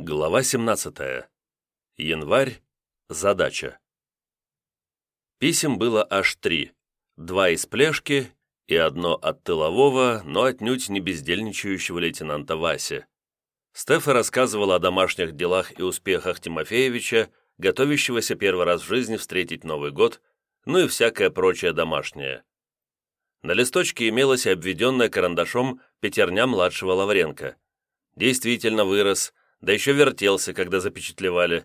Глава 17. Январь. Задача. Писем было аж три. Два из Плешки и одно от тылового, но отнюдь не бездельничающего лейтенанта Васи. Стефа рассказывала о домашних делах и успехах Тимофеевича, готовящегося первый раз в жизни встретить Новый год, ну и всякое прочее домашнее. На листочке имелась обведенная карандашом пятерня младшего Лавренко. Действительно вырос – да еще вертелся, когда запечатлевали.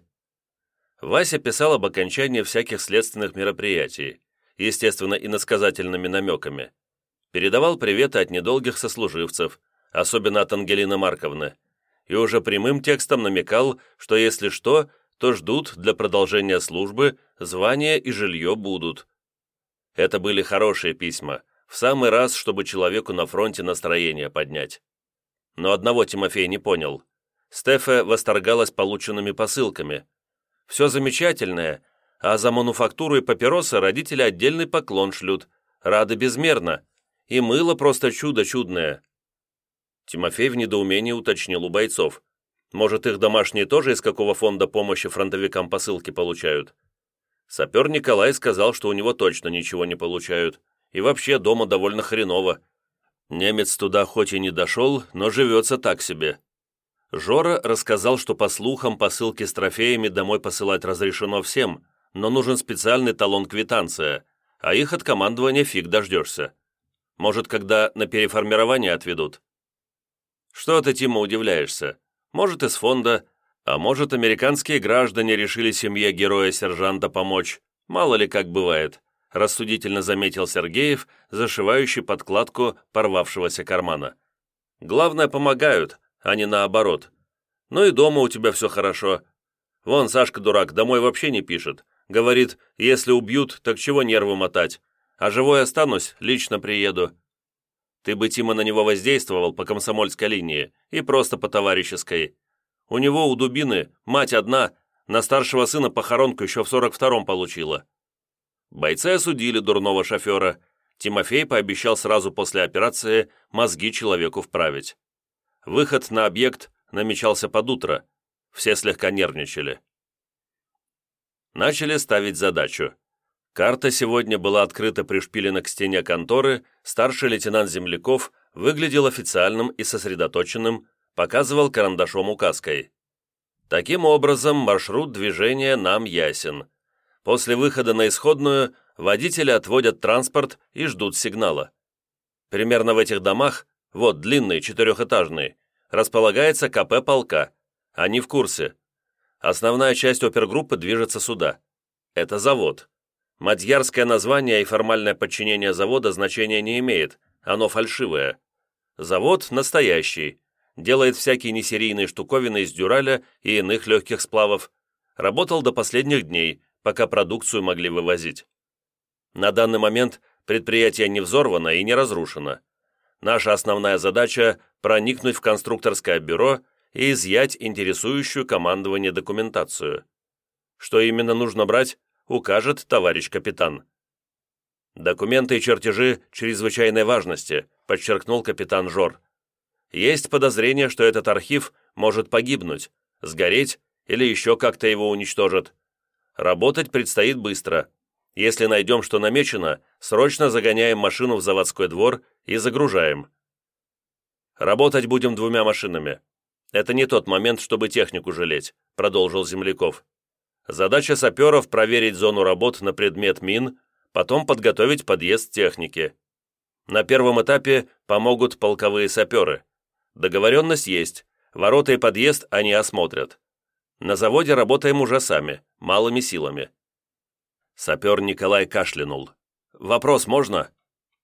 Вася писал об окончании всяких следственных мероприятий, естественно, иносказательными намеками. Передавал приветы от недолгих сослуживцев, особенно от Ангелины Марковны, и уже прямым текстом намекал, что если что, то ждут для продолжения службы, звания и жилье будут. Это были хорошие письма, в самый раз, чтобы человеку на фронте настроение поднять. Но одного Тимофей не понял. Стефа восторгалась полученными посылками. «Все замечательное, а за мануфактуру и папиросы родители отдельный поклон шлют. Рады безмерно. И мыло просто чудо чудное». Тимофей в недоумении уточнил у бойцов. «Может, их домашние тоже из какого фонда помощи фронтовикам посылки получают?» Сапер Николай сказал, что у него точно ничего не получают. И вообще дома довольно хреново. Немец туда хоть и не дошел, но живется так себе. Жора рассказал, что по слухам посылки с трофеями домой посылать разрешено всем, но нужен специальный талон-квитанция, а их от командования фиг дождешься. Может, когда на переформирование отведут? Что ты, Тима, удивляешься? Может, из фонда, а может, американские граждане решили семье героя-сержанта помочь. Мало ли как бывает, рассудительно заметил Сергеев, зашивающий подкладку порвавшегося кармана. Главное, помогают, а не наоборот. Ну и дома у тебя все хорошо. Вон, Сашка-дурак, домой вообще не пишет. Говорит, если убьют, так чего нервы мотать? А живой останусь, лично приеду. Ты бы, Тима, на него воздействовал по комсомольской линии и просто по товарищеской. У него, у Дубины, мать одна, на старшего сына похоронку еще в сорок втором получила. Бойцы осудили дурного шофера. Тимофей пообещал сразу после операции мозги человеку вправить. Выход на объект намечался под утро. Все слегка нервничали. Начали ставить задачу. Карта сегодня была открыто пришпилена к стене конторы, старший лейтенант Земляков выглядел официальным и сосредоточенным, показывал карандашом указкой. Таким образом, маршрут движения нам ясен. После выхода на исходную водители отводят транспорт и ждут сигнала. Примерно в этих домах вот длинный, четырехэтажный, располагается КП полка. Они в курсе. Основная часть опергруппы движется сюда. Это завод. Мадьярское название и формальное подчинение завода значения не имеет, оно фальшивое. Завод настоящий, делает всякие несерийные штуковины из дюраля и иных легких сплавов. Работал до последних дней, пока продукцию могли вывозить. На данный момент предприятие не взорвано и не разрушено. Наша основная задача – проникнуть в конструкторское бюро и изъять интересующую командование документацию. Что именно нужно брать, укажет товарищ капитан. «Документы и чертежи чрезвычайной важности», – подчеркнул капитан Жор. «Есть подозрение, что этот архив может погибнуть, сгореть или еще как-то его уничтожат. Работать предстоит быстро. Если найдем, что намечено, срочно загоняем машину в заводской двор и загружаем. Работать будем двумя машинами. Это не тот момент, чтобы технику жалеть», — продолжил Земляков. «Задача саперов — проверить зону работ на предмет мин, потом подготовить подъезд техники. На первом этапе помогут полковые саперы. Договоренность есть, ворота и подъезд они осмотрят. На заводе работаем уже сами, малыми силами». Сапер Николай кашлянул. «Вопрос можно?»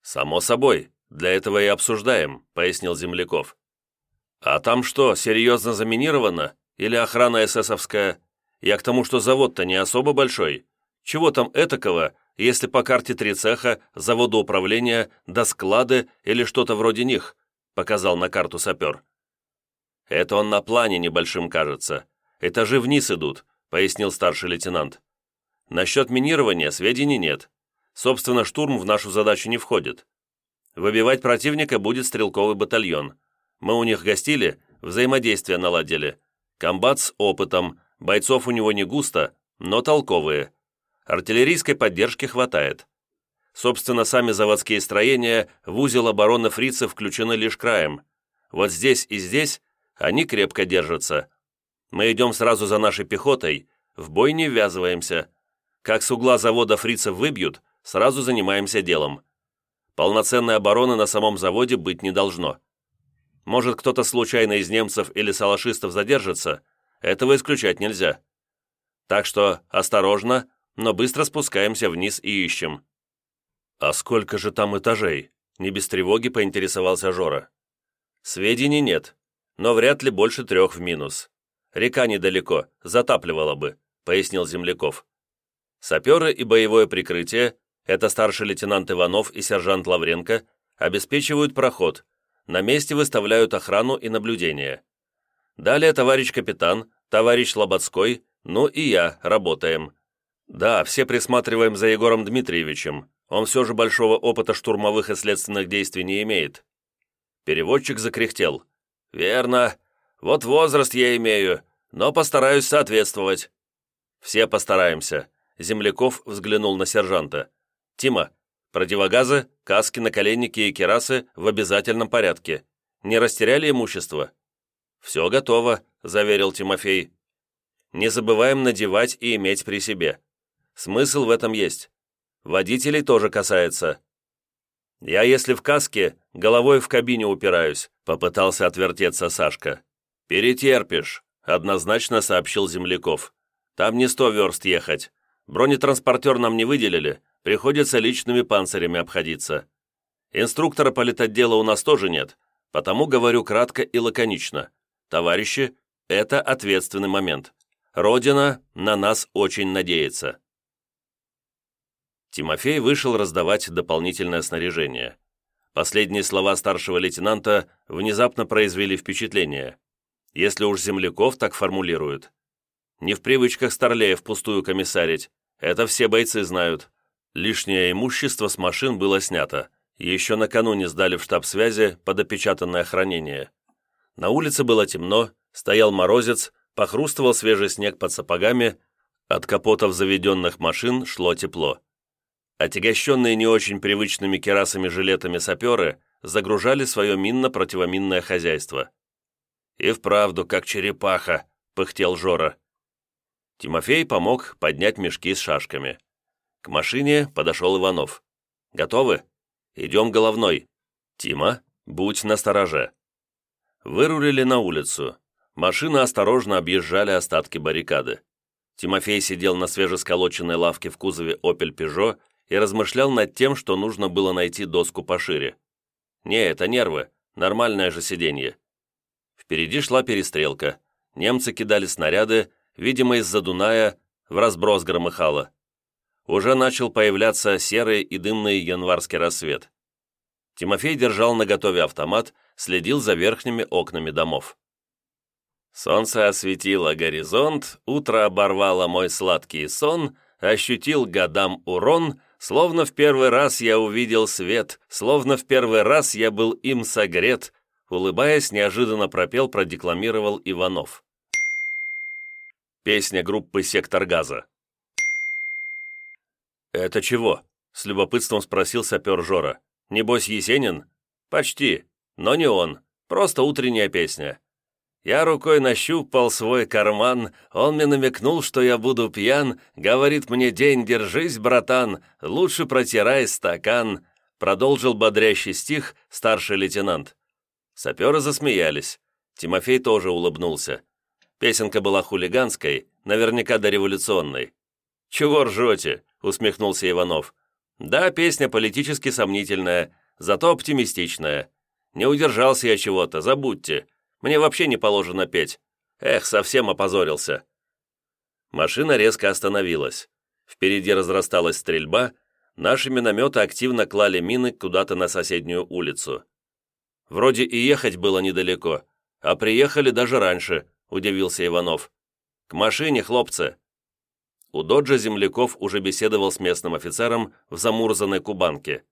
«Само собой. Для этого и обсуждаем», — пояснил Земляков. «А там что, серьезно заминировано? Или охрана эсэсовская? Я к тому, что завод-то не особо большой. Чего там этакого, если по карте три цеха, завода управления, до склады или что-то вроде них?» — показал на карту сапер. «Это он на плане небольшим кажется. Этажи вниз идут», — пояснил старший лейтенант. «Насчет минирования сведений нет. Собственно, штурм в нашу задачу не входит. Выбивать противника будет стрелковый батальон. Мы у них гостили, взаимодействие наладили. Комбат с опытом, бойцов у него не густо, но толковые. Артиллерийской поддержки хватает. Собственно, сами заводские строения в узел обороны фрицев включены лишь краем. Вот здесь и здесь они крепко держатся. Мы идем сразу за нашей пехотой, в бой не ввязываемся. Как с угла завода фрицев выбьют, сразу занимаемся делом. Полноценной обороны на самом заводе быть не должно. Может, кто-то случайно из немцев или салашистов задержится, этого исключать нельзя. Так что осторожно, но быстро спускаемся вниз и ищем. «А сколько же там этажей?» Не без тревоги поинтересовался Жора. «Сведений нет, но вряд ли больше трех в минус. Река недалеко, затапливала бы», — пояснил Земляков. Саперы и боевое прикрытие, это старший лейтенант Иванов и сержант Лавренко, обеспечивают проход, на месте выставляют охрану и наблюдение. Далее товарищ капитан, товарищ Слободской, ну и я работаем. Да, все присматриваем за Егором Дмитриевичем, он все же большого опыта штурмовых и следственных действий не имеет. Переводчик закряхтел. «Верно. Вот возраст я имею, но постараюсь соответствовать». «Все постараемся», Земляков взглянул на сержанта. «Тима, противогазы, каски, наколенники и керасы в обязательном порядке. Не растеряли имущество?» «Все готово», — заверил Тимофей. «Не забываем надевать и иметь при себе. Смысл в этом есть. Водителей тоже касается». «Я, если в каске, головой в кабине упираюсь», — попытался отвертеться Сашка. «Перетерпишь», — однозначно сообщил Земляков. «Там не сто верст ехать. Бронетранспортер нам не выделили, приходится личными панцирями обходиться. Инструктора политотдела у нас тоже нет, потому говорю кратко и лаконично. Товарищи, это ответственный момент. Родина на нас очень надеется. Тимофей вышел раздавать дополнительное снаряжение. Последние слова старшего лейтенанта внезапно произвели впечатление. Если уж земляков так формулируют. Не в привычках Старлея впустую комиссарить, это все бойцы знают. Лишнее имущество с машин было снято. Еще накануне сдали в штаб связи под опечатанное хранение. На улице было темно, стоял морозец, похрустывал свежий снег под сапогами, от капотов заведенных машин шло тепло. Отягощенные не очень привычными керасами-жилетами саперы загружали свое минно-противоминное хозяйство. «И вправду, как черепаха», — пыхтел Жора. Тимофей помог поднять мешки с шашками. К машине подошел Иванов. «Готовы? Идем головной. Тима, будь настороже». Вырулили на улицу. Машины осторожно объезжали остатки баррикады. Тимофей сидел на свежесколоченной лавке в кузове «Опель Пежо» и размышлял над тем, что нужно было найти доску пошире. Не, это нервы, нормальное же сиденье. Впереди шла перестрелка. Немцы кидали снаряды, видимо, из-за Дуная, в разброс громыхало. Уже начал появляться серый и дымный январский рассвет. Тимофей держал наготове автомат, следил за верхними окнами домов. Солнце осветило горизонт, утро оборвало мой сладкий сон, ощутил годам урон, словно в первый раз я увидел свет, словно в первый раз я был им согрет, улыбаясь, неожиданно пропел, продекламировал Иванов. Песня группы «Сектор газа». «Это чего?» — с любопытством спросил сапер Жора. «Небось, Есенин?» «Почти, но не он. Просто утренняя песня. Я рукой нащупал свой карман, он мне намекнул, что я буду пьян, говорит мне, день, держись, братан, лучше протирай стакан, продолжил бодрящий стих старший лейтенант. Саперы засмеялись. Тимофей тоже улыбнулся. Песенка была хулиганской, наверняка дореволюционной. «Чего ржете?» — усмехнулся Иванов. «Да, песня политически сомнительная, зато оптимистичная. Не удержался я чего-то, забудьте. Мне вообще не положено петь. Эх, совсем опозорился». Машина резко остановилась. Впереди разрасталась стрельба, наши минометы активно клали мины куда-то на соседнюю улицу. Вроде и ехать было недалеко, а приехали даже раньше, – удивился Иванов. «К машине, хлопцы!» У доджа земляков уже беседовал с местным офицером в замурзанной кубанке.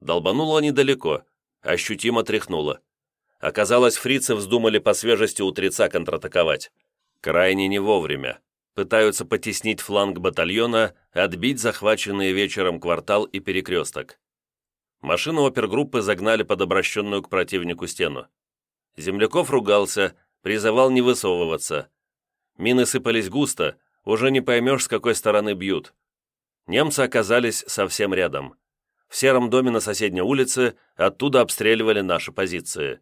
Долбануло недалеко, ощутимо тряхнуло. Оказалось, фрицы вздумали по свежести утреца контратаковать. Крайне не вовремя. Пытаются потеснить фланг батальона, отбить захваченные вечером квартал и перекресток. Машину опергруппы загнали под обращенную к противнику стену. Земляков ругался, призывал не высовываться. Мины сыпались густо, уже не поймешь, с какой стороны бьют. Немцы оказались совсем рядом. В сером доме на соседней улице оттуда обстреливали наши позиции.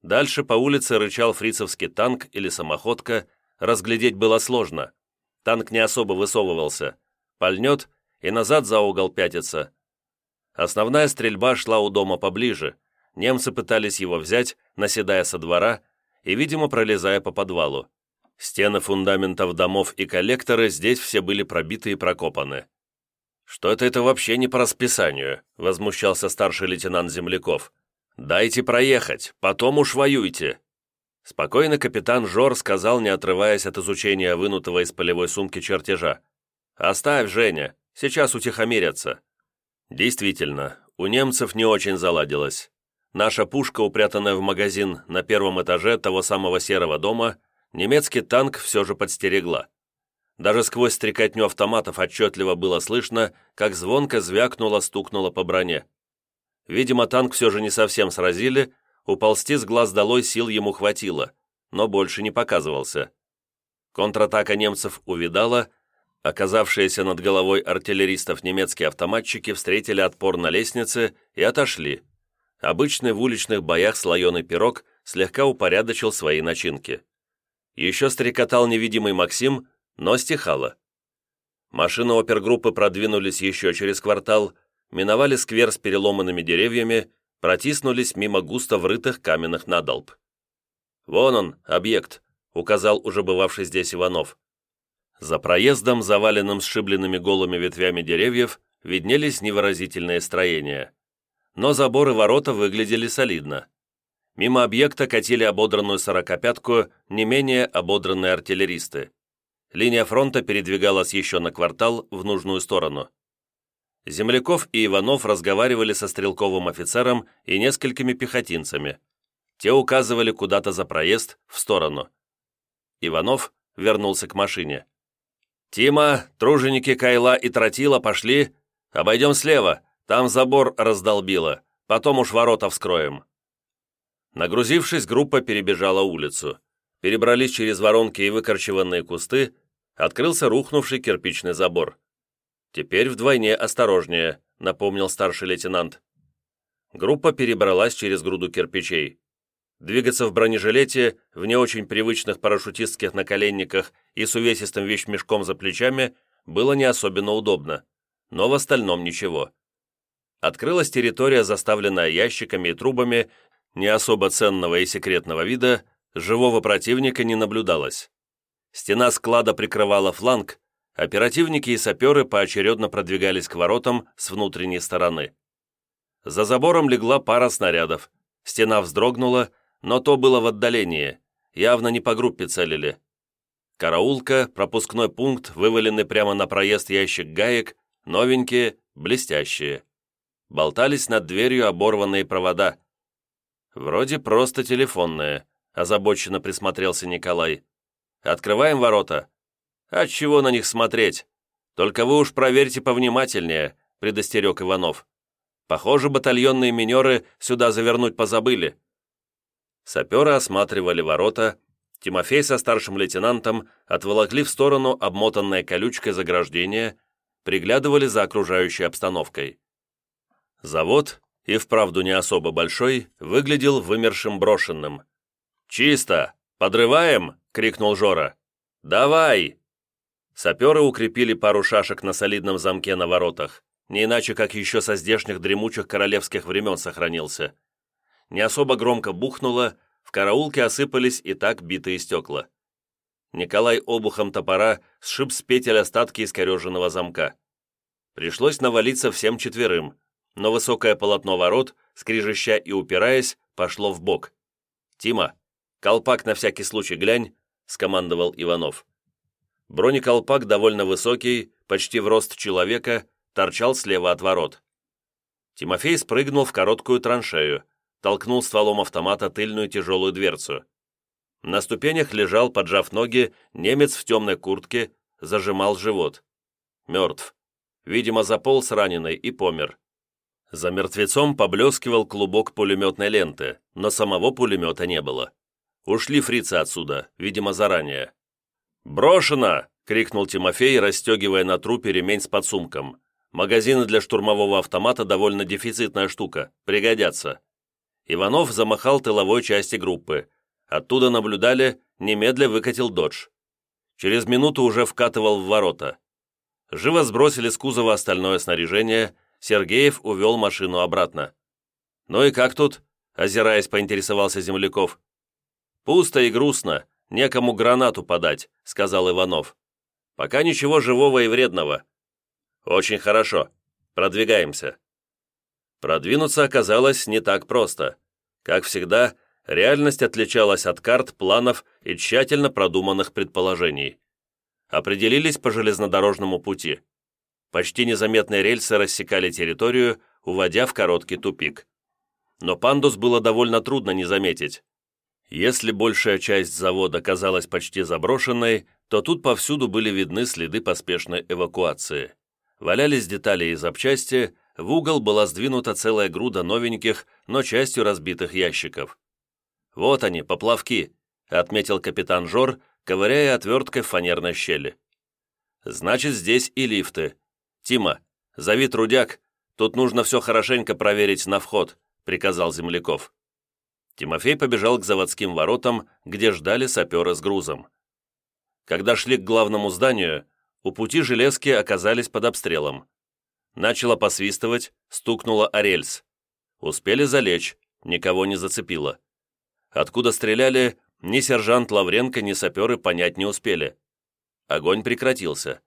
Дальше по улице рычал фрицевский танк или самоходка, разглядеть было сложно. Танк не особо высовывался. Пальнет и назад за угол пятится. Основная стрельба шла у дома поближе. Немцы пытались его взять, наседая со двора и, видимо, пролезая по подвалу. Стены фундаментов домов и коллекторы здесь все были пробиты и прокопаны. «Что-то это вообще не по расписанию», — возмущался старший лейтенант Земляков. «Дайте проехать, потом уж воюйте». Спокойно капитан Жор сказал, не отрываясь от изучения вынутого из полевой сумки чертежа. «Оставь, Женя, сейчас утихомирятся». Действительно, у немцев не очень заладилось. Наша пушка, упрятанная в магазин на первом этаже того самого серого дома, немецкий танк все же подстерегла. Даже сквозь стрекотню автоматов отчетливо было слышно, как звонко звякнуло-стукнуло по броне. Видимо, танк все же не совсем сразили, уползти с глаз долой сил ему хватило, но больше не показывался. Контратака немцев увидала, оказавшиеся над головой артиллеристов немецкие автоматчики встретили отпор на лестнице и отошли. Обычный в уличных боях слоеный пирог слегка упорядочил свои начинки. Еще стрекотал невидимый Максим, но стихало. Машины опергруппы продвинулись еще через квартал, миновали сквер с переломанными деревьями, протиснулись мимо густо врытых каменных надолб. «Вон он, объект», — указал уже бывавший здесь Иванов. За проездом, заваленным сшибленными голыми ветвями деревьев, виднелись невыразительные строения. Но заборы ворота выглядели солидно. Мимо объекта катили ободранную сорокопятку не менее ободранные артиллеристы. Линия фронта передвигалась еще на квартал в нужную сторону. Земляков и Иванов разговаривали со стрелковым офицером и несколькими пехотинцами. Те указывали куда-то за проезд, в сторону. Иванов вернулся к машине. «Тима, труженики Кайла и Тротила пошли. Обойдем слева, там забор раздолбило. Потом уж ворота вскроем». Нагрузившись, группа перебежала улицу. Перебрались через воронки и выкорчеванные кусты, открылся рухнувший кирпичный забор. «Теперь вдвойне осторожнее», — напомнил старший лейтенант. Группа перебралась через груду кирпичей. Двигаться в бронежилете, в не очень привычных парашютистских наколенниках и с увесистым вещмешком за плечами было не особенно удобно, но в остальном ничего. Открылась территория, заставленная ящиками и трубами не особо ценного и секретного вида, живого противника не наблюдалось. Стена склада прикрывала фланг, оперативники и саперы поочередно продвигались к воротам с внутренней стороны. За забором легла пара снарядов. Стена вздрогнула, но то было в отдалении, явно не по группе целили. Караулка, пропускной пункт, вываленный прямо на проезд ящик гаек, новенькие, блестящие. Болтались над дверью оборванные провода. Вроде просто телефонные, озабоченно присмотрелся Николай. «Открываем ворота?» «А чего на них смотреть? Только вы уж проверьте повнимательнее», — предостерег Иванов. «Похоже, батальонные минеры сюда завернуть позабыли». Саперы осматривали ворота, Тимофей со старшим лейтенантом отволокли в сторону обмотанное колючкой заграждение, приглядывали за окружающей обстановкой. Завод, и вправду не особо большой, выглядел вымершим брошенным. «Чисто! Подрываем!» — крикнул Жора. «Давай!» Саперы укрепили пару шашек на солидном замке на воротах, не иначе как еще со здешних дремучих королевских времен сохранился. Не особо громко бухнуло, в караулке осыпались и так битые стекла. Николай обухом топора сшиб с петель остатки искореженного замка. Пришлось навалиться всем четверым, но высокое полотно ворот, скрижища и упираясь, пошло в бок. «Тима, «Колпак на всякий случай глянь», — скомандовал Иванов. Бронеколпак довольно высокий, почти в рост человека, торчал слева от ворот. Тимофей спрыгнул в короткую траншею, толкнул стволом автомата тыльную тяжелую дверцу. На ступенях лежал, поджав ноги, немец в темной куртке, зажимал живот. Мертв. Видимо, заполз раненый и помер. За мертвецом поблескивал клубок пулеметной ленты, но самого пулемета не было. Ушли фрицы отсюда, видимо, заранее. «Брошено!» — крикнул Тимофей, расстегивая на трупе ремень с подсумком. «Магазины для штурмового автомата довольно дефицитная штука, пригодятся». Иванов замахал тыловой части группы. Оттуда наблюдали, немедля выкатил додж. Через минуту уже вкатывал в ворота. Живо сбросили с кузова остальное снаряжение, Сергеев увел машину обратно. «Ну и как тут?» – озираясь, поинтересовался Земляков. «Пусто и грустно, некому гранату подать», – сказал Иванов. «Пока ничего живого и вредного». «Очень хорошо. Продвигаемся». Продвинуться оказалось не так просто. Как всегда, реальность отличалась от карт, планов и тщательно продуманных предположений. Определились по железнодорожному пути. Почти незаметные рельсы рассекали территорию, уводя в короткий тупик. Но пандус было довольно трудно не заметить. Если большая часть завода казалась почти заброшенной, то тут повсюду были видны следы поспешной эвакуации. Валялись детали и запчасти, в угол была сдвинута целая груда новеньких, но частью разбитых ящиков. «Вот они, поплавки», — отметил капитан Жор, ковыряя отверткой в фанерной щели. «Значит, здесь и лифты. Тима, зови трудяк, тут нужно все хорошенько проверить на вход», — приказал Земляков. Тимофей побежал к заводским воротам, где ждали саперы с грузом. Когда шли к главному зданию, у пути железки оказались под обстрелом. Начало посвистывать, стукнуло о рельс. Успели залечь, никого не зацепило. Откуда стреляли, ни сержант Лавренко, ни саперы понять не успели. Огонь прекратился.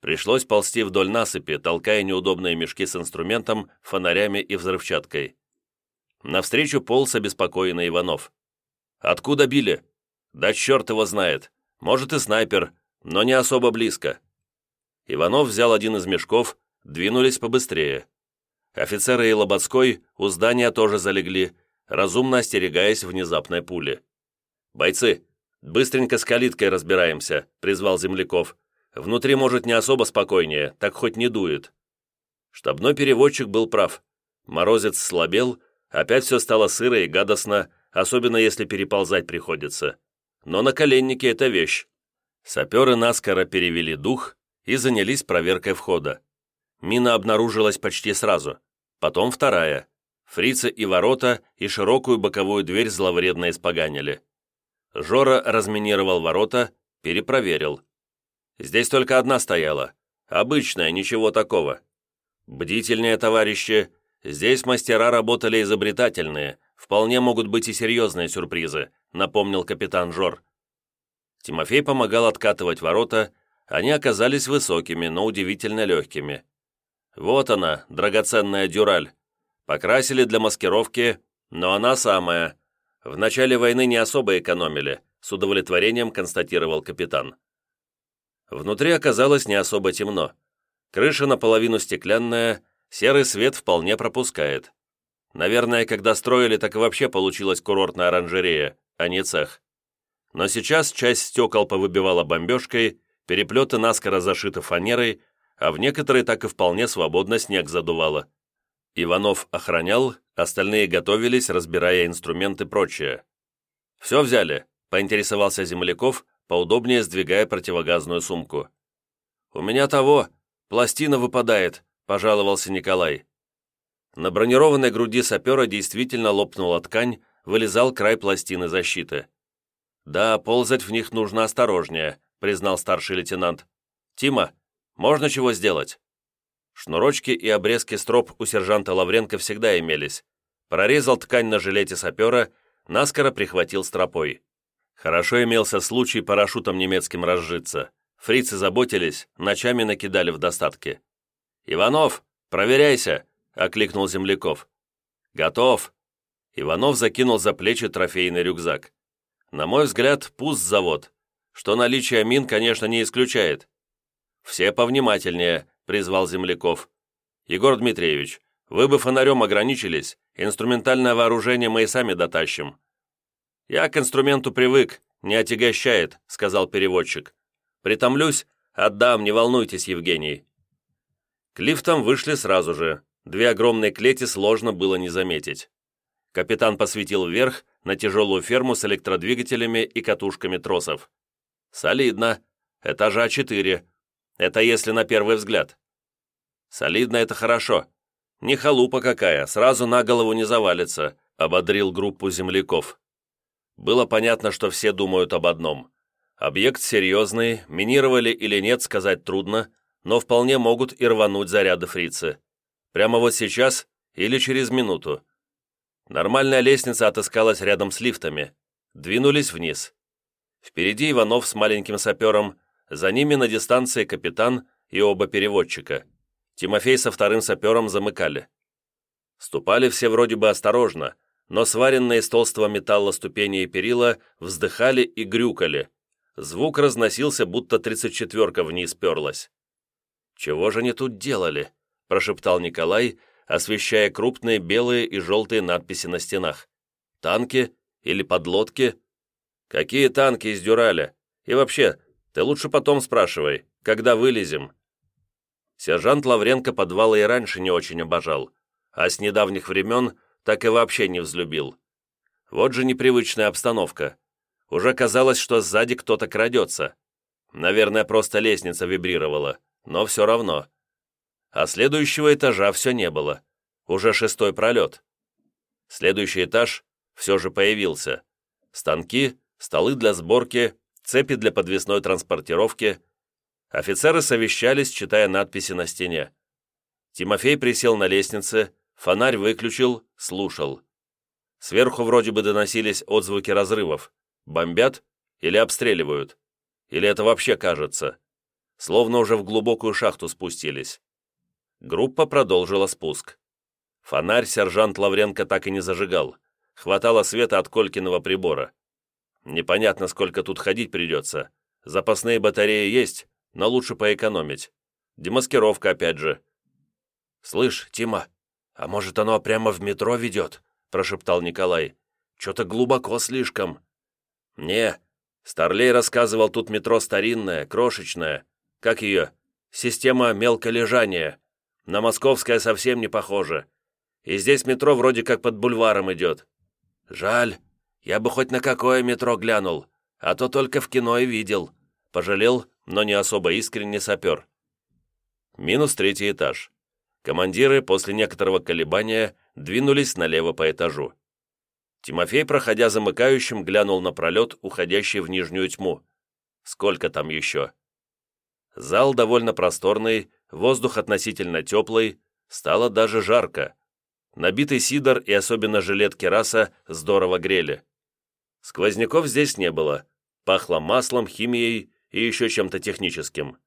Пришлось ползти вдоль насыпи, толкая неудобные мешки с инструментом, фонарями и взрывчаткой. Навстречу полз обеспокоенный Иванов. «Откуда били?» «Да черт его знает. Может и снайпер, но не особо близко». Иванов взял один из мешков, двинулись побыстрее. Офицеры и Лоботской у здания тоже залегли, разумно остерегаясь внезапной пули. «Бойцы, быстренько с калиткой разбираемся», — призвал земляков. «Внутри, может, не особо спокойнее, так хоть не дует». Штабной переводчик был прав. Морозец слабел, опять все стало сыро и гадостно, особенно если переползать приходится. Но на наколенники — это вещь. Саперы наскоро перевели дух и занялись проверкой входа. Мина обнаружилась почти сразу. Потом вторая. Фрицы и ворота, и широкую боковую дверь зловредно испоганили. Жора разминировал ворота, перепроверил. Здесь только одна стояла. Обычная, ничего такого. Бдительнее, товарищи. Здесь мастера работали изобретательные. Вполне могут быть и серьезные сюрпризы, напомнил капитан Жор. Тимофей помогал откатывать ворота. Они оказались высокими, но удивительно легкими. Вот она, драгоценная дюраль. Покрасили для маскировки, но она самая. В начале войны не особо экономили, с удовлетворением констатировал капитан. Внутри оказалось не особо темно. Крыша наполовину стеклянная, серый свет вполне пропускает. Наверное, когда строили, так и вообще получилась курортная оранжерея, а не цех. Но сейчас часть стекол повыбивала бомбежкой, переплеты наскоро зашиты фанерой, а в некоторые так и вполне свободно снег задувало. Иванов охранял, остальные готовились, разбирая инструменты и прочее. «Все взяли?» – поинтересовался Земляков, поудобнее сдвигая противогазную сумку. «У меня того, пластина выпадает», – пожаловался Николай. На бронированной груди сапера действительно лопнула ткань, вылезал край пластины защиты. «Да, ползать в них нужно осторожнее», – признал старший лейтенант. «Тима, можно чего сделать?» Шнурочки и обрезки строп у сержанта Лавренко всегда имелись. Прорезал ткань на жилете сапера, наскоро прихватил стропой. Хорошо имелся случай парашютом немецким разжиться. Фрицы заботились, ночами накидали в достатке. «Иванов, проверяйся!» — окликнул земляков. «Готов!» Иванов закинул за плечи трофейный рюкзак. На мой взгляд, пуст завод, что наличие мин, конечно, не исключает. «Все повнимательнее», — призвал земляков. «Егор Дмитриевич, вы бы фонарем ограничились, инструментальное вооружение мы и сами дотащим». «Я к инструменту привык, не отягощает», — сказал переводчик. «Притомлюсь, отдам, не волнуйтесь, Евгений». К лифтам вышли сразу же. Две огромные клети сложно было не заметить. Капитан посветил вверх на тяжелую ферму с электродвигателями и катушками тросов. «Солидно. Этажа четыре. Это если на первый взгляд». «Солидно — это хорошо. Не халупа какая, сразу на голову не завалится», — ободрил группу земляков. Было понятно, что все думают об одном. Объект серьезный, минировали или нет, сказать трудно, но вполне могут и рвануть заряды фрицы. Прямо вот сейчас или через минуту. Нормальная лестница отыскалась рядом с лифтами. Двинулись вниз. Впереди Иванов с маленьким сапером, за ними на дистанции капитан и оба переводчика. Тимофей со вторым сапером замыкали. Ступали все вроде бы осторожно, но сваренные из толстого металла ступени и перила вздыхали и грюкали. Звук разносился, будто тридцать четверка вниз перлась. «Чего же они тут делали?» – прошептал Николай, освещая крупные белые и желтые надписи на стенах. «Танки? Или подлодки?» «Какие танки из Дюраля? И вообще, ты лучше потом спрашивай, когда вылезем?» Сержант Лавренко подвала и раньше не очень обожал, а с недавних времен так и вообще не взлюбил. Вот же непривычная обстановка. Уже казалось, что сзади кто-то крадется. Наверное, просто лестница вибрировала, но все равно. А следующего этажа все не было. Уже шестой пролет. Следующий этаж все же появился. Станки, столы для сборки, цепи для подвесной транспортировки. Офицеры совещались, читая надписи на стене. Тимофей присел на лестнице, Фонарь выключил, слушал. Сверху вроде бы доносились отзвуки разрывов. Бомбят или обстреливают? Или это вообще кажется? Словно уже в глубокую шахту спустились. Группа продолжила спуск. Фонарь сержант Лавренко так и не зажигал. Хватало света от Колькиного прибора. Непонятно, сколько тут ходить придется. Запасные батареи есть, но лучше поэкономить. Демаскировка опять же. «Слышь, Тима, «А может, оно прямо в метро ведет?» – прошептал Николай. «Че-то глубоко слишком». «Не, Старлей рассказывал, тут метро старинное, крошечное. Как ее? Система мелколежания. На московское совсем не похоже. И здесь метро вроде как под бульваром идет. Жаль, я бы хоть на какое метро глянул, а то только в кино и видел». Пожалел, но не особо искренне сапер. Минус третий этаж. Командиры после некоторого колебания двинулись налево по этажу. Тимофей, проходя замыкающим, глянул на пролет, уходящий в нижнюю тьму. Сколько там еще? Зал довольно просторный, воздух относительно теплый, стало даже жарко. Набитый сидор и особенно жилет кераса здорово грели. Сквозняков здесь не было, пахло маслом, химией и еще чем-то техническим.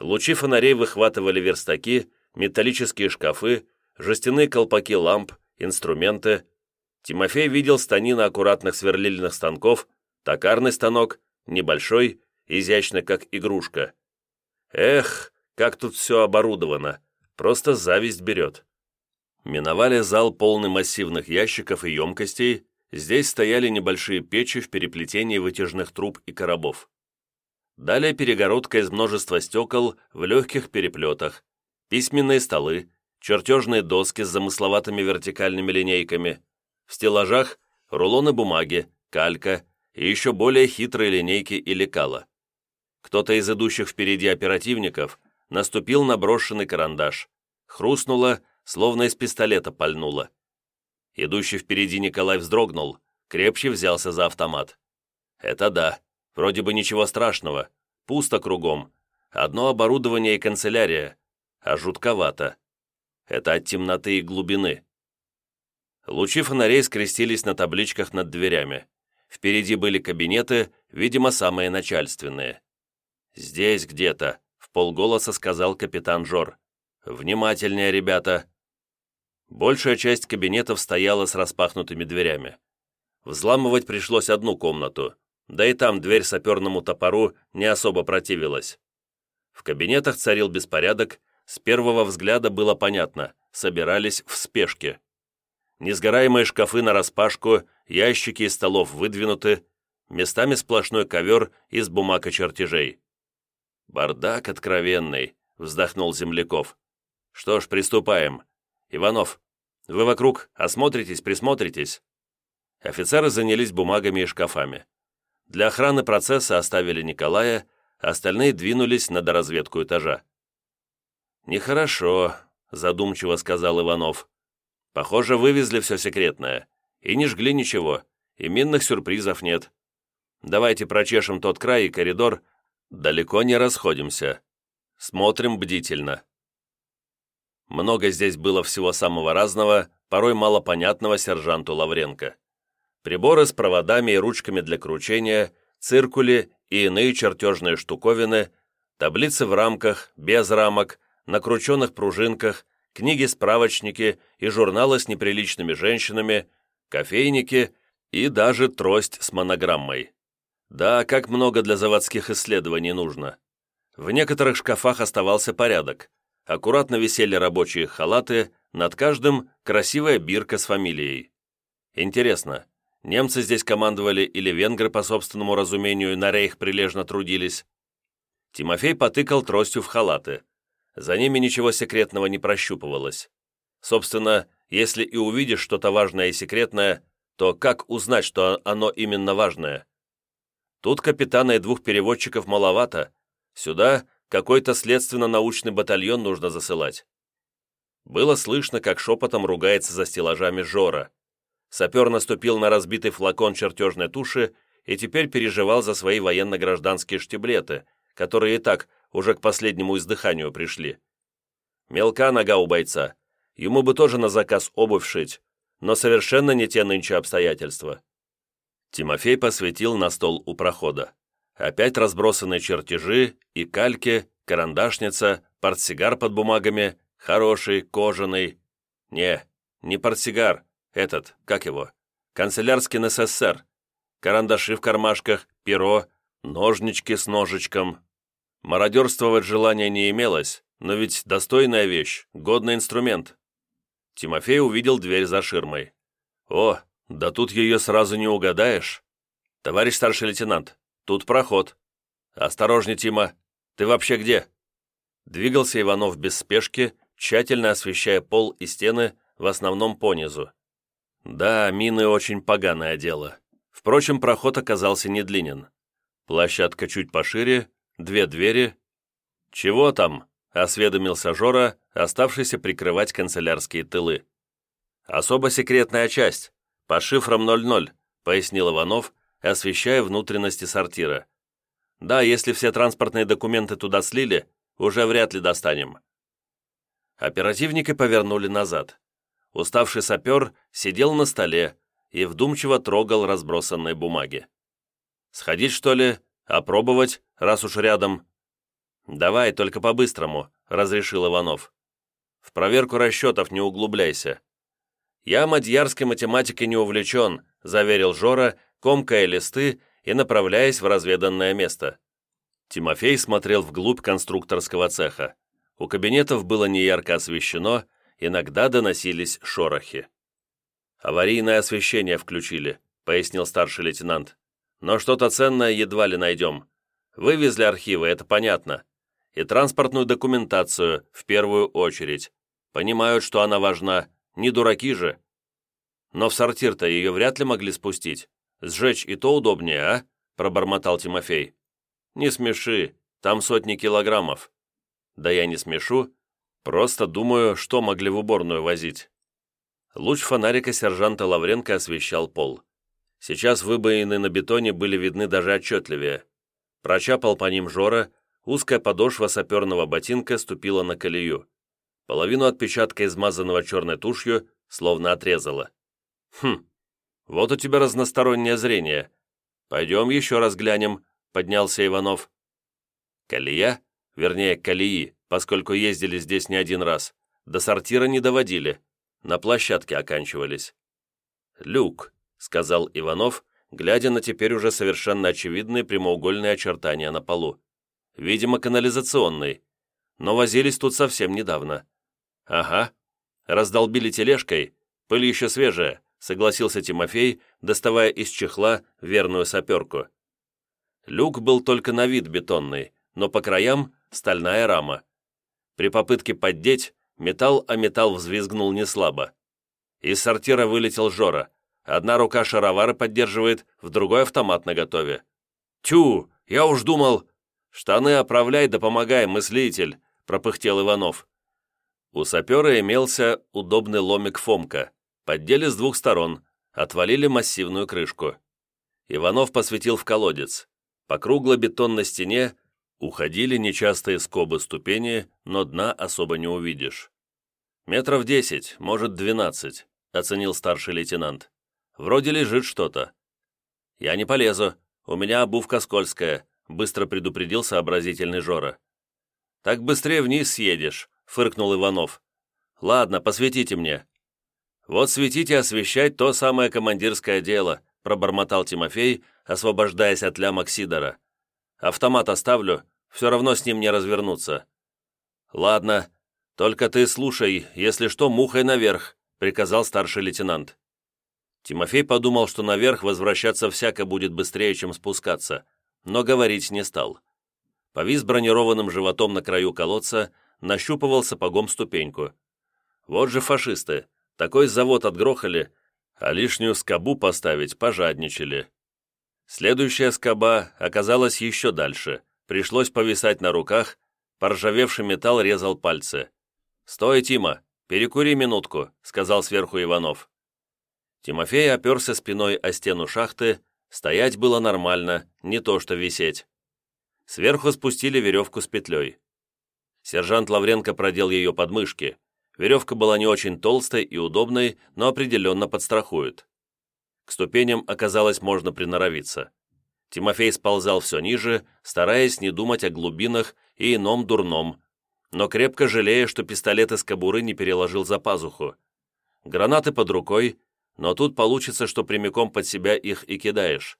Лучи фонарей выхватывали верстаки, металлические шкафы, жестяные колпаки ламп, инструменты. Тимофей видел станины аккуратных сверлильных станков, токарный станок, небольшой, изящный, как игрушка. Эх, как тут все оборудовано, просто зависть берет. Миновали зал полный массивных ящиков и емкостей, здесь стояли небольшие печи в переплетении вытяжных труб и коробов. Далее перегородка из множества стекол в легких переплетах, письменные столы, чертежные доски с замысловатыми вертикальными линейками, в стеллажах рулоны бумаги, калька и еще более хитрые линейки и лекала. Кто-то из идущих впереди оперативников наступил на брошенный карандаш, хрустнуло, словно из пистолета пальнуло. Идущий впереди Николай вздрогнул, крепче взялся за автомат. Это да, вроде бы ничего страшного, пусто кругом, одно оборудование и канцелярия, а жутковато. Это от темноты и глубины. Лучи фонарей скрестились на табличках над дверями. Впереди были кабинеты, видимо, самые начальственные. «Здесь где-то», — в полголоса сказал капитан Жор. «Внимательнее, ребята». Большая часть кабинетов стояла с распахнутыми дверями. Взламывать пришлось одну комнату, да и там дверь саперному топору не особо противилась. В кабинетах царил беспорядок, с первого взгляда было понятно, собирались в спешке. Несгораемые шкафы нараспашку, ящики из столов выдвинуты, местами сплошной ковер из бумаг и чертежей. «Бардак откровенный», — вздохнул Земляков. «Что ж, приступаем. Иванов, вы вокруг осмотритесь, присмотритесь». Офицеры занялись бумагами и шкафами. Для охраны процесса оставили Николая, остальные двинулись на доразведку этажа. «Нехорошо», — задумчиво сказал Иванов. «Похоже, вывезли все секретное. И не жгли ничего, и минных сюрпризов нет. Давайте прочешем тот край и коридор, далеко не расходимся. Смотрим бдительно». Много здесь было всего самого разного, порой малопонятного сержанту Лавренко. Приборы с проводами и ручками для кручения, циркули и иные чертежные штуковины, таблицы в рамках, без рамок, на крученных пружинках, книги-справочники и журналы с неприличными женщинами, кофейники и даже трость с монограммой. Да, как много для заводских исследований нужно. В некоторых шкафах оставался порядок. Аккуратно висели рабочие халаты, над каждым красивая бирка с фамилией. Интересно, немцы здесь командовали или венгры по собственному разумению на рейх прилежно трудились? Тимофей потыкал тростью в халаты. За ними ничего секретного не прощупывалось. Собственно, если и увидишь что-то важное и секретное, то как узнать, что оно именно важное? Тут капитана и двух переводчиков маловато. Сюда какой-то следственно-научный батальон нужно засылать. Было слышно, как шепотом ругается за стеллажами Жора. Сапер наступил на разбитый флакон чертежной туши и теперь переживал за свои военно-гражданские штиблеты, которые и так уже к последнему издыханию пришли. Мелка нога у бойца. Ему бы тоже на заказ обувь шить, но совершенно не те нынче обстоятельства. Тимофей посветил на стол у прохода. Опять разбросаны чертежи и кальки, карандашница, портсигар под бумагами, хороший, кожаный. Не, не портсигар, этот, как его, канцелярский НССР. Карандаши в кармашках, перо, ножнички с ножичком, Мародерствовать желания не имелось, но ведь достойная вещь, годный инструмент. Тимофей увидел дверь за ширмой. «О, да тут ее сразу не угадаешь. Товарищ старший лейтенант, тут проход. Осторожней, Тима, ты вообще где?» Двигался Иванов без спешки, тщательно освещая пол и стены, в основном понизу. Да, мины очень поганое дело. Впрочем, проход оказался не длинен. Площадка чуть пошире, две двери. «Чего там?» — осведомился Жора, оставшийся прикрывать канцелярские тылы. «Особо секретная часть, по шифрам 00», — пояснил Иванов, освещая внутренности сортира. «Да, если все транспортные документы туда слили, уже вряд ли достанем». Оперативники повернули назад. Уставший сапер сидел на столе и вдумчиво трогал разбросанные бумаги. «Сходить, что ли?» «Опробовать, раз уж рядом». «Давай, только по-быстрому», — разрешил Иванов. «В проверку расчетов не углубляйся». «Я мадьярской математикой не увлечен», — заверил Жора, комкая листы и направляясь в разведанное место. Тимофей смотрел вглубь конструкторского цеха. У кабинетов было неярко освещено, иногда доносились шорохи. «Аварийное освещение включили», — пояснил старший лейтенант. Но что-то ценное едва ли найдем. Вывезли архивы, это понятно. И транспортную документацию, в первую очередь. Понимают, что она важна. Не дураки же. Но в сортир-то ее вряд ли могли спустить. Сжечь и то удобнее, а?» пробормотал Тимофей. «Не смеши, там сотни килограммов». «Да я не смешу, просто думаю, что могли в уборную возить». Луч фонарика сержанта Лавренко освещал пол. Сейчас выбоины на бетоне были видны даже отчетливее. Прочапал по ним Жора, узкая подошва саперного ботинка ступила на колею. Половину отпечатка, измазанного черной тушью, словно отрезала. «Хм, вот у тебя разностороннее зрение. Пойдем еще раз глянем», — поднялся Иванов. Колея, вернее, колеи, поскольку ездили здесь не один раз, до сортира не доводили, на площадке оканчивались. Люк, сказал Иванов, глядя на теперь уже совершенно очевидные прямоугольные очертания на полу. Видимо, канализационный. Но возились тут совсем недавно. Ага. Раздолбили тележкой, пыль еще свежая, согласился Тимофей, доставая из чехла верную саперку. Люк был только на вид бетонный, но по краям стальная рама. При попытке поддеть, металл о металл взвизгнул неслабо. Из сортира вылетел Жора. Одна рука шаровары поддерживает, в другой автомат наготове. «Тю, я уж думал...» «Штаны оправляй да помогай, мыслитель», — пропыхтел Иванов. У сапера имелся удобный ломик Фомка. Поддели с двух сторон, отвалили массивную крышку. Иванов посветил в колодец. По круглой бетонной стене уходили нечастые скобы ступени, но дна особо не увидишь. «Метров десять, может, двенадцать», — оценил старший лейтенант. «Вроде лежит что-то». «Я не полезу, у меня обувка скользкая», — быстро предупредил сообразительный Жора. «Так быстрее вниз съедешь», — фыркнул Иванов. «Ладно, посветите мне». «Вот светить и освещать то самое командирское дело», — пробормотал Тимофей, освобождаясь от лямок Сидора. «Автомат оставлю, все равно с ним не развернуться». «Ладно, только ты слушай, если что, мухой наверх», — приказал старший лейтенант. Тимофей подумал, что наверх возвращаться всяко будет быстрее, чем спускаться, но говорить не стал. Повис бронированным животом на краю колодца, нащупывал сапогом ступеньку. Вот же фашисты, такой завод отгрохали, а лишнюю скобу поставить пожадничали. Следующая скоба оказалась еще дальше. Пришлось повисать на руках, поржавевший металл резал пальцы. «Стой, Тима, перекури минутку», — сказал сверху Иванов. Тимофей оперся спиной о стену шахты, стоять было нормально, не то что висеть. Сверху спустили веревку с петлей. Сержант Лавренко продел ее подмышки. Веревка была не очень толстой и удобной, но определенно подстрахует. К ступеням оказалось можно приноровиться. Тимофей сползал все ниже, стараясь не думать о глубинах и ином дурном, но крепко жалея, что пистолет из кобуры не переложил за пазуху. Гранаты под рукой, но тут получится, что прямиком под себя их и кидаешь.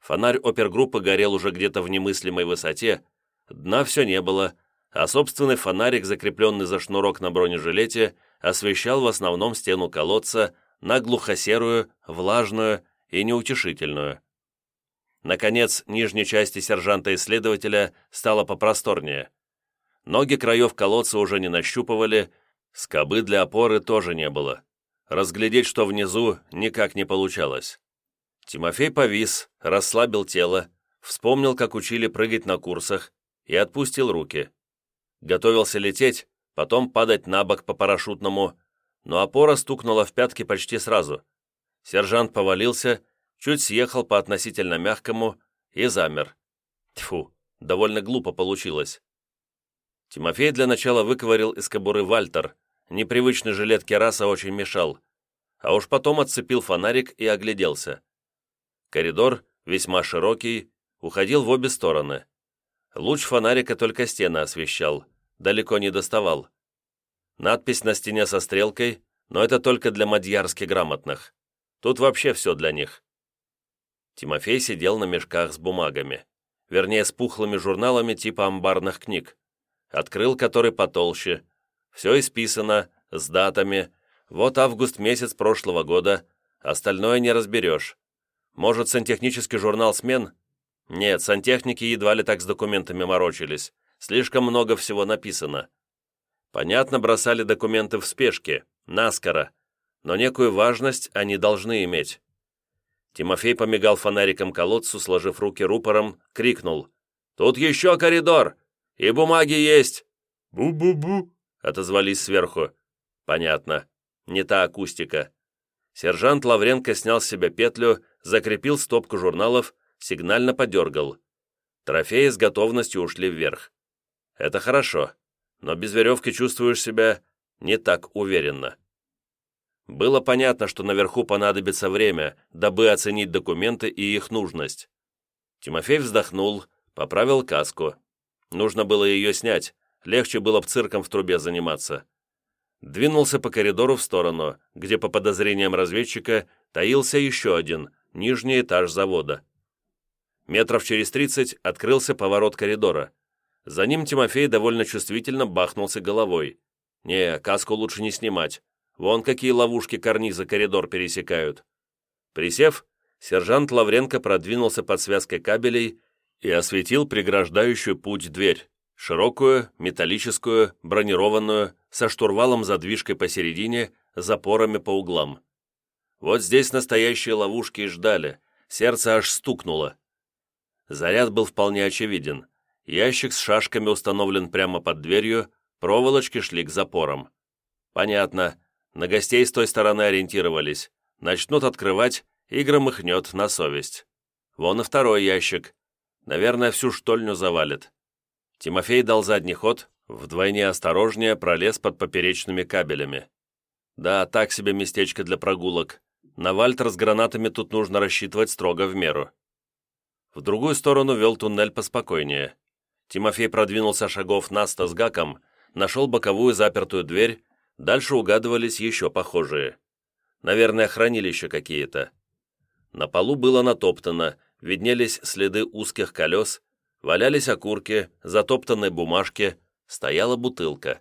Фонарь опергруппы горел уже где-то в немыслимой высоте, дна все не было, а собственный фонарик, закрепленный за шнурок на бронежилете, освещал в основном стену колодца, наглухо серую, влажную и неутешительную. Наконец, нижней части сержанта-исследователя стало попросторнее. Ноги краев колодца уже не нащупывали, скобы для опоры тоже не было. Разглядеть, что внизу, никак не получалось. Тимофей повис, расслабил тело, вспомнил, как учили прыгать на курсах, и отпустил руки. Готовился лететь, потом падать на бок по парашютному, но опора стукнула в пятки почти сразу. Сержант повалился, чуть съехал по относительно мягкому и замер. Тьфу, довольно глупо получилось. Тимофей для начала выковырил из кобуры Вальтер, непривычный жилет кераса очень мешал, а уж потом отцепил фонарик и огляделся. Коридор, весьма широкий, уходил в обе стороны. Луч фонарика только стены освещал, далеко не доставал. Надпись на стене со стрелкой, но это только для мадьярски грамотных. Тут вообще все для них. Тимофей сидел на мешках с бумагами. Вернее, с пухлыми журналами типа амбарных книг. Открыл который потолще. Все исписано, с датами. Вот август месяц прошлого года. Остальное не разберешь. Может, сантехнический журнал «Смен»? Нет, сантехники едва ли так с документами морочились. Слишком много всего написано. Понятно, бросали документы в спешке, наскоро, но некую важность они должны иметь. Тимофей помигал фонариком колодцу, сложив руки рупором, крикнул. «Тут еще коридор! И бумаги есть!» «Бу-бу-бу!» — отозвались сверху. «Понятно. Не та акустика». Сержант Лавренко снял с себя петлю, закрепил стопку журналов, сигнально подергал. Трофеи с готовностью ушли вверх. Это хорошо, но без веревки чувствуешь себя не так уверенно. Было понятно, что наверху понадобится время, дабы оценить документы и их нужность. Тимофей вздохнул, поправил каску. Нужно было ее снять, легче было б цирком в трубе заниматься. Двинулся по коридору в сторону, где, по подозрениям разведчика, таился еще один, нижний этаж завода. Метров через тридцать открылся поворот коридора. За ним Тимофей довольно чувствительно бахнулся головой. Не, каску лучше не снимать. Вон какие ловушки карниза коридор пересекают. Присев, сержант Лавренко продвинулся под связкой кабелей и осветил преграждающую путь дверь, широкую, металлическую, бронированную, со штурвалом-задвижкой посередине, запорами по углам. Вот здесь настоящие ловушки и ждали, сердце аж стукнуло. Заряд был вполне очевиден. Ящик с шашками установлен прямо под дверью, проволочки шли к запорам. Понятно, на гостей с той стороны ориентировались. Начнут открывать, и громыхнет на совесть. Вон и второй ящик. Наверное, всю штольню завалит. Тимофей дал задний ход, вдвойне осторожнее пролез под поперечными кабелями. Да, так себе местечко для прогулок. На Вальтер с гранатами тут нужно рассчитывать строго в меру. В другую сторону вел туннель поспокойнее. Тимофей продвинулся шагов на сто с гаком, нашел боковую запертую дверь, дальше угадывались еще похожие. Наверное, хранилища какие-то. На полу было натоптано, виднелись следы узких колес, валялись окурки, затоптанные бумажки, стояла бутылка.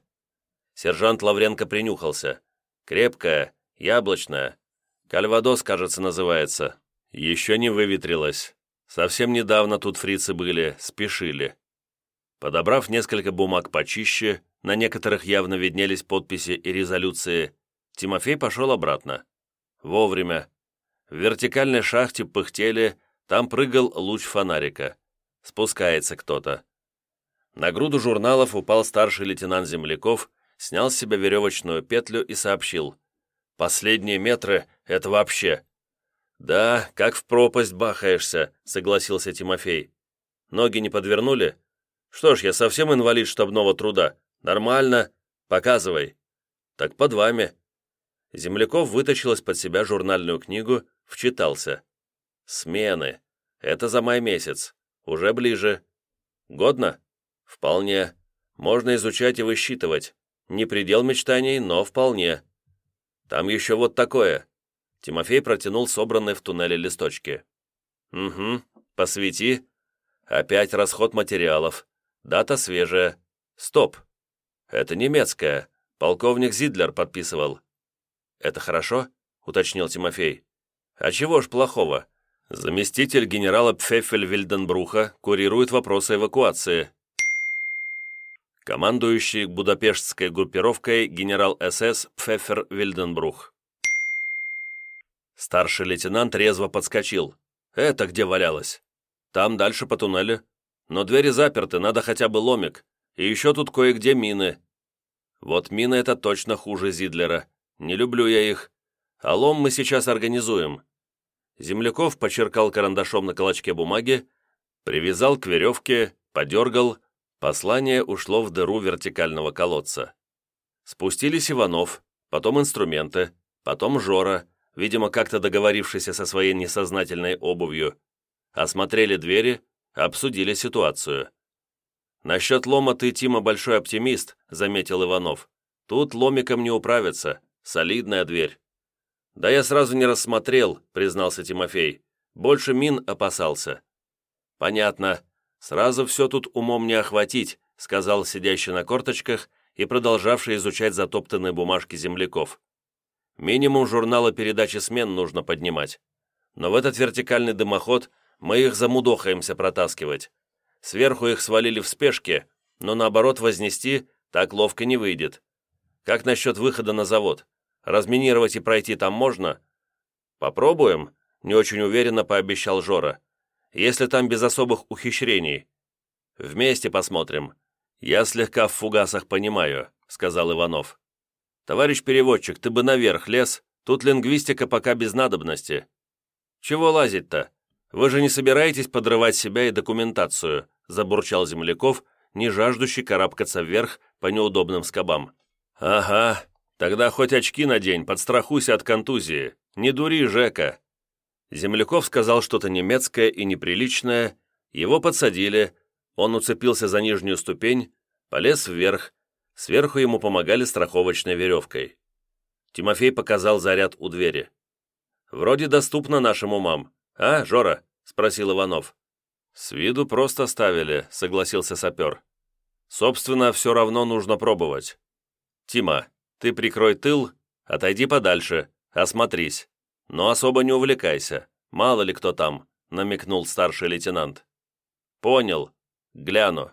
Сержант Лавренко принюхался. Крепкая, яблочная. Кальвадос, кажется, называется. Еще не выветрилась. Совсем недавно тут фрицы были, спешили. Подобрав несколько бумаг почище, на некоторых явно виднелись подписи и резолюции, Тимофей пошел обратно. Вовремя. В вертикальной шахте пыхтели, там прыгал луч фонарика. Спускается кто-то. На груду журналов упал старший лейтенант Земляков, снял с себя веревочную петлю и сообщил. «Последние метры — это вообще...» «Да, как в пропасть бахаешься», — согласился Тимофей. «Ноги не подвернули? Что ж, я совсем инвалид штабного труда. Нормально. Показывай». «Так под вами». Земляков вытащил из-под себя журнальную книгу, вчитался. «Смены. Это за май месяц. Уже ближе. Годно? Вполне. Можно изучать и высчитывать. Не предел мечтаний, но вполне. Там еще вот такое». Тимофей протянул собранные в туннеле листочки. «Угу. Посвети. Опять расход материалов. Дата свежая. Стоп. Это немецкая. Полковник Зидлер подписывал. «Это хорошо?» — уточнил Тимофей. «А чего ж плохого? Заместитель генерала Пфефель Вильденбруха курирует вопросы эвакуации. Командующий Будапештской группировкой генерал СС Пфеффер Вильденбрух. Старший лейтенант резво подскочил. «Это где валялось?» «Там дальше по туннелю. Но двери заперты, надо хотя бы ломик. И еще тут кое-где мины». «Вот мины — это точно хуже Зидлера. Не люблю я их. А лом мы сейчас организуем». Земляков почеркал карандашом на колочке бумаги, привязал к веревке, подергал, послание ушло в дыру вертикального колодца. Спустились Иванов, потом инструменты, потом Жора, видимо, как-то договорившийся со своей несознательной обувью, осмотрели двери, обсудили ситуацию. «Насчет лома ты, Тима, большой оптимист», — заметил Иванов. «Тут ломиком не управиться. Солидная дверь». «Да я сразу не рассмотрел», — признался Тимофей. «Больше мин опасался». «Понятно. Сразу все тут умом не охватить», — сказал сидящий на корточках и продолжавший изучать затоптанные бумажки земляков. «Минимум журнала передачи смен нужно поднимать. Но в этот вертикальный дымоход мы их замудохаемся протаскивать. Сверху их свалили в спешке, но наоборот вознести так ловко не выйдет. Как насчет выхода на завод? Разминировать и пройти там можно?» «Попробуем», — не очень уверенно пообещал Жора. «Если там без особых ухищрений». «Вместе посмотрим. Я слегка в фугасах понимаю», — сказал Иванов. «Товарищ переводчик, ты бы наверх лез. Тут лингвистика пока без надобности». «Чего лазить-то? Вы же не собираетесь подрывать себя и документацию», — забурчал Земляков, не жаждущий карабкаться вверх по неудобным скобам. «Ага, Тогда хоть очки надень, подстрахуйся от контузии. Не дури, Жека». Земляков сказал что-то немецкое и неприличное, его подсадили, он уцепился за нижнюю ступень, полез вверх, сверху ему помогали страховочной веревкой. Тимофей показал заряд у двери. «Вроде доступно нашим умам. А, Жора?» — спросил Иванов. «С виду просто ставили», — согласился сапер. «Собственно, все равно нужно пробовать. Тима, ты прикрой тыл, Отойди подальше, осмотрись, но особо не увлекайся, мало ли кто там», намекнул старший лейтенант. «Понял, гляну».